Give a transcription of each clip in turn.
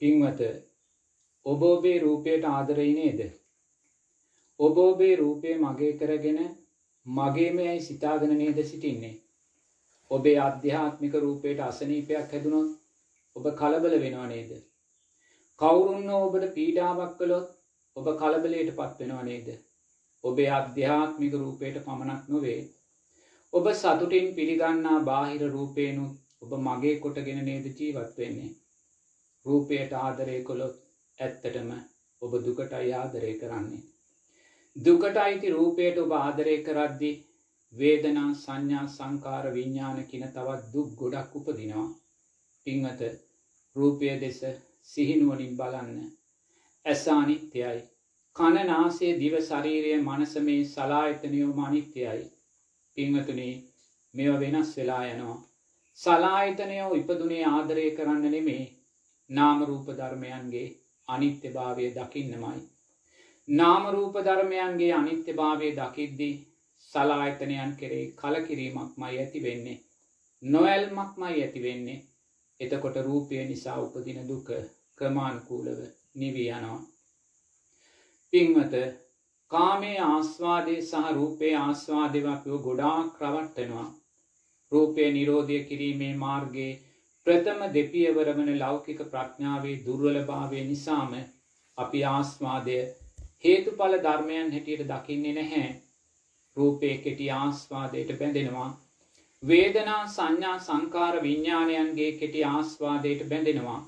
පින්වත ඔබ ඔබේ රූපයට ආදරයි නේද? ඔබ ඔබේ රූපය මගේ කරගෙන මගේම යයි සිතාගෙන නේද සිටින්නේ. ඔබේ අධ්‍යාත්මික රූපයට අසනීපයක් හැදුනොත් ඔබ කලබල වෙනවා නේද? කවුරුන්න ඔබට පීඩාවක් කළොත් ඔබ කලබලයට පත් වෙනවා නේද? ඔබේ අධ්‍යාත්මික රූපයට පමණක් නොවේ. ඔබ සතුටින් පිළිගන්නා බාහිර රූපේනුත් ඔබ මගේ කොටගෙන නේද ජීවත් වෙන්නේ. රූපයට ආදරය කොළොත් ඇත්තටම ඔබ දුකටයි ආදරය කරන්නේ. දුකට අයිති රූපයට ඔබ ආදරය කරද්දි වේදනා සංඥා සංකාර විඤ්ඥාන කියන තවත් දුක් ගොඩක් උපදිනවා. පිංහත රූපය දෙස සිහිනුවනින් බලන්න. ඇස අනිත්‍යයි. කණනාසේ දිව ශරීරය මනස මේ සලායතනයෝ මනිත්‍යයයි. පිංහතුනේ මෙව වෙනස් වෙලා යනවා. සලායතනයෝ ඉපදුනේ ආදරය කරන්න නෙමේ නාමරූප ධර්මයන්ගේ අනිත්‍ය භාවය දකින්නමයි. නාමරූප ධර්මයන්ගේ අනිත්‍ය භාවය දකිද්දී සලායතනයන් කෙරේ කලකිරීමක් මයි ඇති වෙන්නේ. නොවැල්මක් මයි ඇති වෙන්නේ. එතකොට රූපය නිසා උපදින දුක ක්‍රමාණකූලව නිවී යනවා. පින්වත කාමේ ආස්වාදය සහ රූපේ ආස්වාදවක්යෝ ගොඩාක් ක්‍රවට්ටනවා. රූපය නිරෝධය කිරීමේ මාර්ගයේ ප්‍රථම දෙපියවර වන ලෞකික ප්‍රඥාවේ දුර්වලභාවය නිසාම අපි ආස්වාදය හේතුඵල ධර්මයන් හැටියට දකින්නේ නැහැ. රූපය කෙටි ආස්වාදයට බැඳෙනවා. වේදනා සංඥා සංකාර විඤ්ඥාණයන්ගේ කෙටි ආස්වාදයට බැඳෙනවා.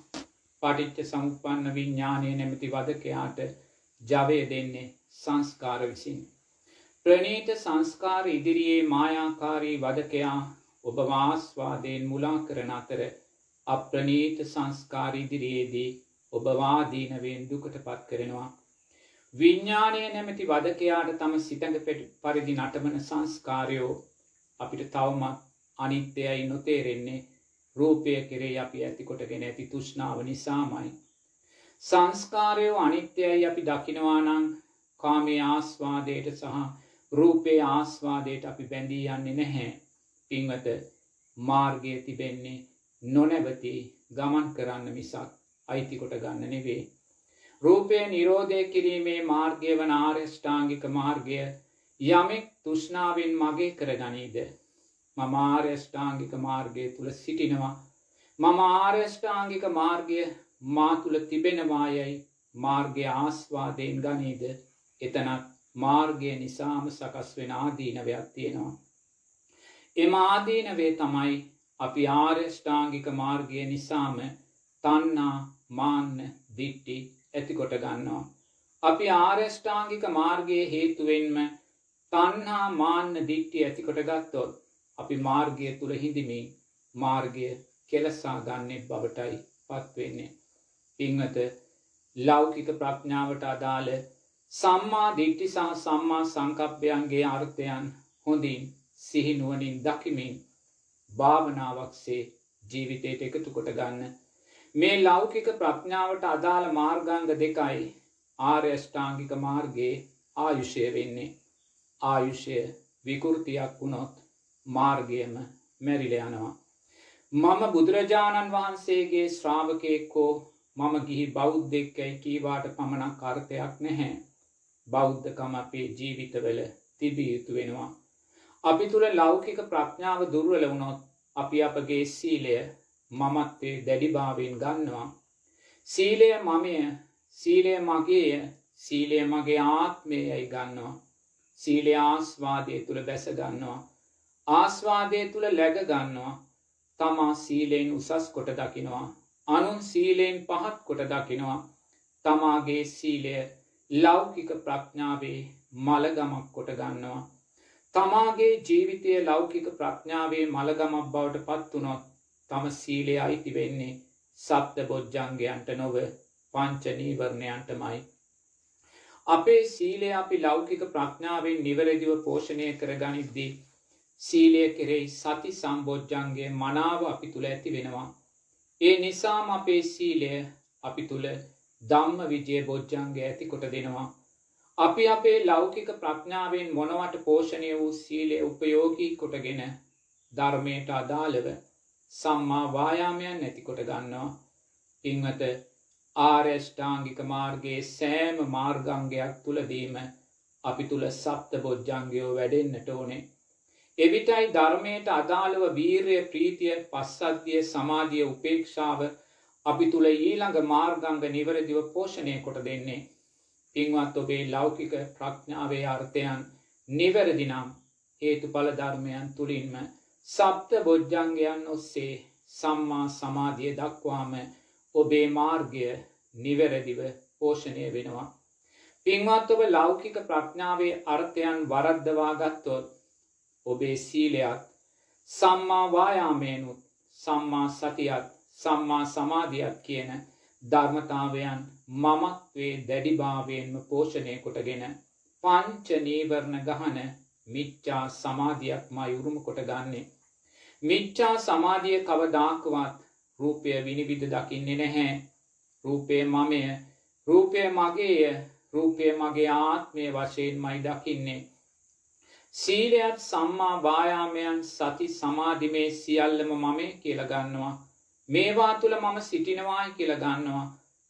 පටිච්ච සමුපන්න විඤ්ඥානය නැමති වදකයාට ජවය දෙන්නේ සංස්කාර විසින්. ප්‍රනීත සංස්කාර ඉදිරියේ මායාකාරී වදකයා ඔබ වාස්වාදයෙන් මුලා කරන අතර අප්‍රනීත සංස්කාරීදිරියේදී ඔබවාදීනවෙන් දුකට පත් කරනවා. විඤ්ඥානය නැමැති වදකයාට තම සිතඟ පෙට පරිදි නටමන සංස්කාරයෝ අපිට තවමත් අනිත්‍යයයි නොතේරෙන්නේ රූපය කෙරේ අපි ඇතිකොටගෙන ඇති තුෂ්නාව නිසාමයි. සංස්කාරයෝ අනිත්‍යයයි අපි දකිනවානං කාමේ ආස්වාදයට සහ රූපේ ආස්වාදයට අපි බැඳී යන්නේ නැහැ. පිංවත මාර්ගය තිබෙන්නේ නොනැවති ගමන් කරන්න මිසක් අයිතිකොට ගන්න නෙවේ. රූපය නිරෝධය කිරීමේ මාර්ගය වන ආර්යෂ්ඨාංගික මාර්ගය යමෙක් තුෂ්නාවෙන් මගේ කරගනීද. මම ආර්යෂ්ඨාංගික මාර්ගය තුළ සිටිනවා. මම ආර්යෂ්ඨාංගික මාර්ගය මා තුළ තිබෙනවායයි මාර්ගය ආස්වාදයෙන් ගනීද එතනත් මාර්ගය නිසාම සකස් වෙන ආදීනවයක් තියෙනවා. එම ආදීනවේ තමයි අපි ආර්යෂ්ඨාංගික මාර්ගය නිසාම තන්නා මාන්න දිට්ටි ඇතිකොට ගන්නවා. අපි ආර්යෂ්ඨාංගික මාර්ගයේ හේතුවෙන්ම තන්හා මාන්න දිට්ටි ඇතිකොට ගත්තොත් අපි මාර්ගය තුළ හිඳමින් මාර්ගය කෙලසා ගන්නේ බවටයි පත්වෙන්නේ. පිංහත ලෞකික ප්‍රඥාවට අදාළ සම්මා දිට්ටි සහ සම්මා සංකප්පයන්ගේ අර්ථයන් හොඳින් සිහිනුවනින් දකිමින් භාවනාවක්සේ ජීවිතයට එකතු කොට ගන්න. මේ ලෞකික ප්‍රඥාවට අදාළ මාර්ගංග දෙකයි ආර්යෂ්ඨාංගික මාර්ගයේ ආයුෂය වෙන්නේ. ආයුෂය විකෘතියක් වුණොත් මාර්ගයම මැරිල යනවා. මම බුදුරජාණන් වහන්සේගේ ශ්‍රාවකයෙක්කෝ මම ගිහි බෞද්ධෙක්කැයි කීවාට පමණක් අර්ථයක් නැහැ. බෞද්ධකම අපේ ජීවිතවල තිබිය යුතු වෙනවා. අපි තුළ ලෞකික ප්‍රඥාව දුර්වල වුණොත් අපි අපගේ සීලය මමත්වේ දැඩිභාවෙන් ගන්නවා. සීලය මමය සීලය මගේය සීලය මගේ ආත්මය යයි ගන්නවා. සීලය ආස්වාදය තුළ බැස ගන්නවා. ආස්වාදය තුළ läග ගන්නවා. තමා සීලයෙන් උසස් කොට දකිනවා. අනුන් සීලයෙන් පහත් කොට දකිනවා. තමාගේ සීලය ලෞකික ප්‍රඥාවේ මළගමක් කොට ගන්නවා. තමාගේ ජීවිතය ලෞකික ප්‍රඥාවේ මළගමක් බවට පත්වනොත් තම සීලය අයිති වෙන්නේ සප්ත බොජ්ජංගයන්ට නොව පංචනීවරණයන්ටමයි. අපේ සීලය අපි ලෞකික ප්‍රඥාවෙන් නිවැරදිව පෝෂණය කර ගනිද්දී සීලය කෙරෙහි සති සම්බෝජ්ජන්ගේ මනාව අපි තුළ ඇති වෙනවා. ඒ නිසාම අපේ සීලය අපි තුළ දම්ම විජය බොජ්ජන්ගේ ඇති කොට දෙනවා. අපි අපේ ලෞකික ප්‍රඥාවෙන් මොනවට පෝෂණය වූ සීලය උපයෝගී කොටගෙන ධර්මයට අදාළව සම්මා වායාමයන් නැතිකොට ගන්නවා පින්වත ආර්යෂ්ඨාංගික මාර්ගයේ සෑම මාර්ගංගයක් තුළදීම අපි තුළ සප්ත බොජ්ජංගයෝ වැඩෙන්න්නට ඕනේ. එවිටයි ධර්මයට අදාළව වීරය ප්‍රීතිය පස්සද්ධිය සමාධිය උපේක්ෂාව අපි තුළ ඊළඟ මාර්ගංග නිවරදිව පෝෂණය කොට දෙන්නේ. පින්වත් ඔබේ ලෞකික ප්‍රඥාවේ අර්ථයන් නිවැරදිනම් හේතු පල ධර්මයන් තුළින්ම සප්ත බොජ්ජංගයන් ඔස්සේ සම්මා සමාධිය දක්වාම ඔබේ මාර්ගය නිවැරදිව පෝෂණය වෙනවා. පින්වත් ඔබ ලෞකික ප්‍රඥාවේ අර්ථයන් වරද්දවා ගත්තොත් ඔබේ සීලයක් සම්මා වායාමයනුත් සම්මා සතියත් සම්මා සමාධියත් කියන ධර්මතාවයන් මමත්වේ දැඩිභාවයෙන්ම පෝෂණය කොටගෙන පංච නීවරණ ගහන මිච්චා සමාධියක් මයුරුම කොට ගන්නේ. මිච්චා සමාධිය කවදාකවත් රූපය විනිවිධ දකින්නේ නැහැ. රූපය මමය රූපය මගේය රූපය මගේ ආත්මය වශයෙන් මයි දකින්නේ. සීලයත් සම්මා වායාමයන් සති සමාධිමේ සියල්ලම මමේ කියලගන්නවා. මේවා තුළ මම සිටිනවායි කියලගන්නවා.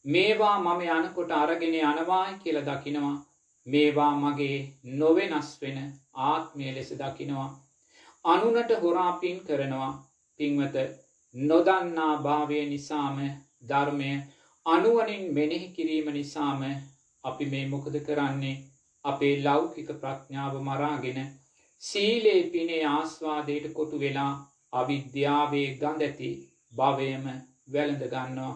මේවා මම යනකොට අරගෙන යනවායි කියල දකිනවා. මේවා මගේ නොවෙනස් වෙන ආත්මය ලෙස දකිනවා. අනුනට හොරාපින් කරනවා පින්වත නොදන්නා භාවය නිසාම ධර්මය අනුවනින් මෙනෙහි කිරීම නිසාම අපි මේ මොකද කරන්නේ අපේ ලෞකික ප්‍රඥාව මරාගෙන සීලේ පිනේ ආස්වාදයට කොටු වෙලා අවිද්‍යාවේ ගඳැති භවයම වැළඳ ගන්නවා.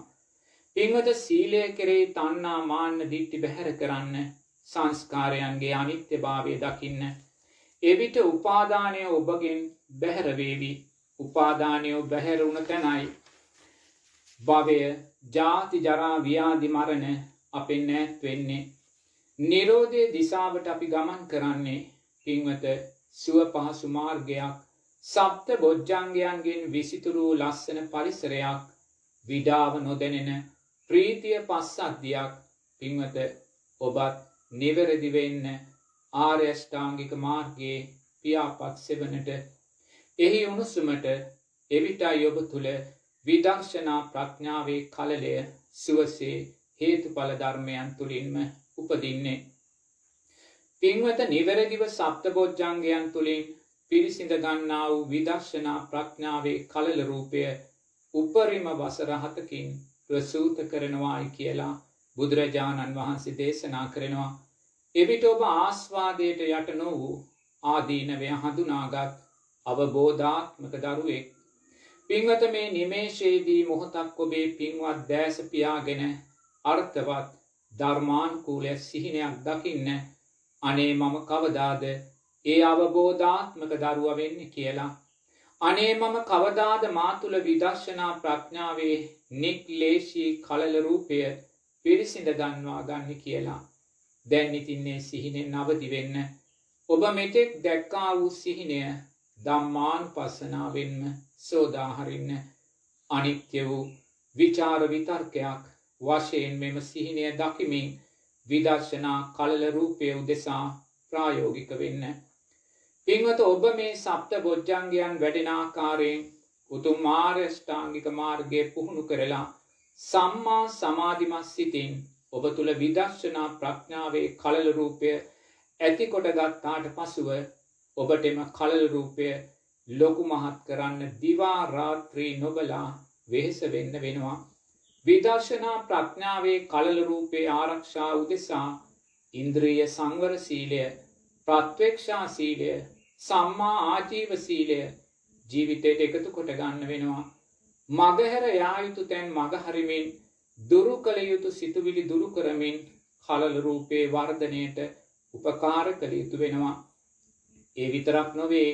පින්වත සීලය කෙරේ තන්නා මාන්න දිට්ටි බැහැර කරන්න සංස්කාරයන්ගේ අනිත්‍ය භාවය දකින්න. එවිට උපාදානය ඔබගෙන් බැහැරවේවි උපාදානයෝ බැහැරුණ තැනයි. භවය ජාති ජරා ව්‍යාධි මරණ අපෙන් නෑත් වෙන්නේ නිරෝධය දිසාවට අපි ගමන් කරන්නේ පින්වත සුව පහසු මාර්ගයක් සප්ත බොජ්ජංගයන්ගෙන් විසිතුරූ ලස්සන පරිසරයක් විඩාව නොදැනෙන ප්‍රීතිය පස්සද්ධියක් පින්වත ඔබත් නිවැරදිවෙන්න ආර්යෂ්ඨාංගික මාර්ගයේ පියාපත් සෙවනට එහි උණුසුමට එවිටයි ඔබ තුළ විදර්ශනා ප්‍රඥාවේ කලලය සුවසේ හේතුඵල ධර්මයන් තුළින්ම උපදින්නේ. පින්වත නිවැරදිව සප්ත බොජ්ජංගයන් තුළින් පිරිසිඳ ගන්නා වූ විදර්ශනා ප්‍රඥාවේ කලල රූපය උපරිම වසරහතකින් ප්‍රසූත කරනවායි කියලා බුදුරජාණන් වහන්සේ දේශනා කරනවා. එවිට ඔබ ආස්වාදයට යට නො වූ ආදීනවය හඳුනාගත් අවබෝධාත්මක දරුවෙක්. පින්වත මේ නිමේශයේදී මොහොතක් ඔබේ පින්වත් දෑසපියාගෙන අර්ථවත් ධර්මාන්කූලය සිහිනයක් දකින්න අනේ මම කවදාද ඒ අවබෝධාත්මක දරුව වෙන්න කියලා. අනේ මම කවදාද මාතුළ විදර්ශනා ප්‍රඥාවේ නික්ලේශී කලල රූපය පිරිසිඳ ගන්වා ගන්න කියලා. දැන් ඉතින්නේ සිහිනෙන් අවදි වෙන්න. ඔබ මෙතෙක් දැක්කා වූ සිහිනය දම්මාන් පස්සනාවෙන්ම සෝදාහරින්න අනිත්‍ය වූ විචාර විතර්කයක් වශයෙන් මෙම සිහිනය දකිමින් විදර්ශනා කලල රූපය උදෙසා ප්‍රායෝගික වෙන්න. පින්වත ඔබ මේ සප්ත බොජ්ජංගයන් වැඩෙනාකාරයෙන් උතුම් මාර්යෂ්ඨාංගික මාර්ගය පුහුණු කරලා සම්මා සමාධිමත් සිතින් ඔබ තුළ විදර්ශනා ප්‍රඥාවේ කලල රූපය ඇතිකොට ගත්තාට පසුව ඔබටම කලල රූපය ලොකු මහත් කරන්න දිවා රාත්‍රී නොබලා වෙහෙස වෙන්න වෙනවා. විදර්ශනා ප්‍රඥාවේ කලල රූපේ ආරක්ෂා උදෙසා ඉන්ද්‍රිය සංවර සීලය ප්‍රත්වේක්ෂා සීලය සම්මා ආජීව සීලය ජීවිතයට එකතු කොට ගන්න වෙනවා. මගහැර යායුතු තැන් මගහරිමින් දුරු කළ යුතු සිතුවිලි දුරු කරමින් කලල රූපේ වර්ධනයට උපකාර කළ යුතු වෙනවා. ඒ විතරක් නොවේ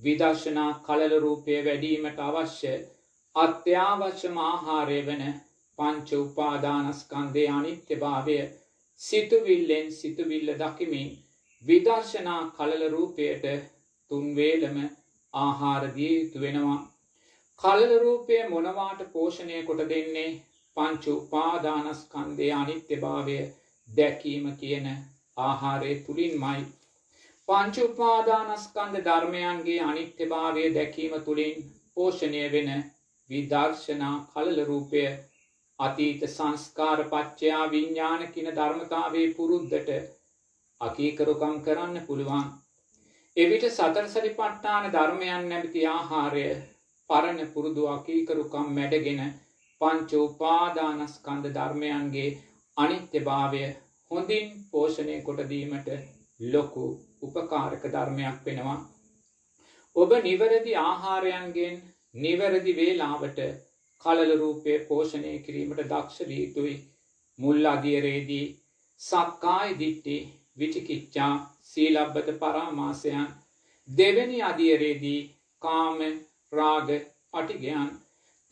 විදර්ශනා කලල රූපය වැඩීමට අවශ්‍ය අත්‍යවශ්‍යම ආහාරය වන පංච උපාදානස්කන්දේ අනිත්‍ය භාවය සිතුවිල්ලෙන් සිතුවිල්ල දකිමින් විදර්ශනා කලල රූපයට තුන්වේලම ආහාරදිය යුතු වෙනවා. කලල රූපය මොනවාට පෝෂණය කොට දෙන්නේ පංචු උපාදානස්කන්දේ අනිත්‍ය භාවය දැකීම කියන ආහාරය තුළින් මයි. පංච උපාදානස්කන්ද ධර්මයන්ගේ අනිත්‍ය භාවය දැකීම තුළින් පෝෂණය වෙන විදර්ශනා කලල රූපය අතීත සංස්කාර පච්චයා විඤ්ඥාන කියන ධර්මතාවේ පුරුද්ධට අකීකරුකම් කරන්න පුළුවන්. එවිට සතර සරි පට්ටාන ධර්මයන් නැමති ආහාරය පරණ පුරුදු අකීකරුකම් මැඩගෙන පංචෝපාදානස්කන්ද ධර්මයන්ගේ අනිත්‍යභාවය හොඳින් පෝෂණය කොටදීමට ලොකු උපකාරක ධර්මයක් වෙනවා. ඔබ නිවැරදි ආහාරයන්ගෙන් නිවැරදි වේලාවට කලල රූපය පෝෂණය කිරීමට දක්ෂ වීතුයි මුල් අදියරේදී සක්කාය දිට්ටි විටිකිච්චා සීලබ්බත පරාමාසයන් දෙවැනි අදියරේදී කාම රාග පටිගයන්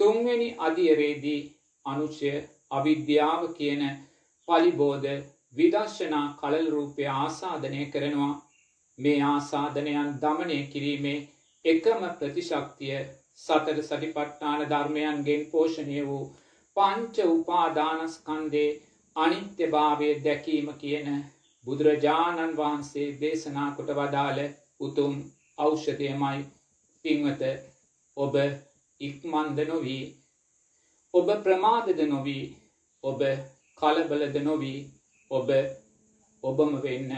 තුන්වෙනි අදියරේදී අනුෂ්‍ය අවිද්‍යාව කියන පලිබෝධ විදර්ශනා කලල් රූපය ආසාධනය කරනවා. මේ ආසාධනයන් දමනය කිරීමේ එකම ප්‍රතිශක්තිය සතර සටිපට්ඨාන ධර්මයන්ගෙන් පෝෂණය වූ පංච උපාදානස්කන්දේ අනිත්‍යභාවය දැකීම කියන බුදුරජාණන් වහන්සේ දේශනා කොට වදාළ උතුම් ඖෂධයමයි පින්වත ඔබ ඉක්මන්ද නොවී ඔබ ප්‍රමාදද නොවී ඔබ කලබලද නොවී ඔබ ඔබම වෙන්න.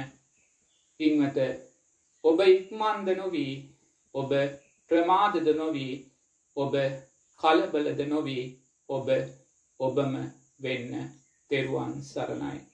පින්වත ඔබ ඉක්මන්ද නොවී ඔබ ප්‍රමාදද නොවී ඔබ කලබලද නොවී ඔබ ඔබම වෙන්න. තෙරුවන් සරණයි.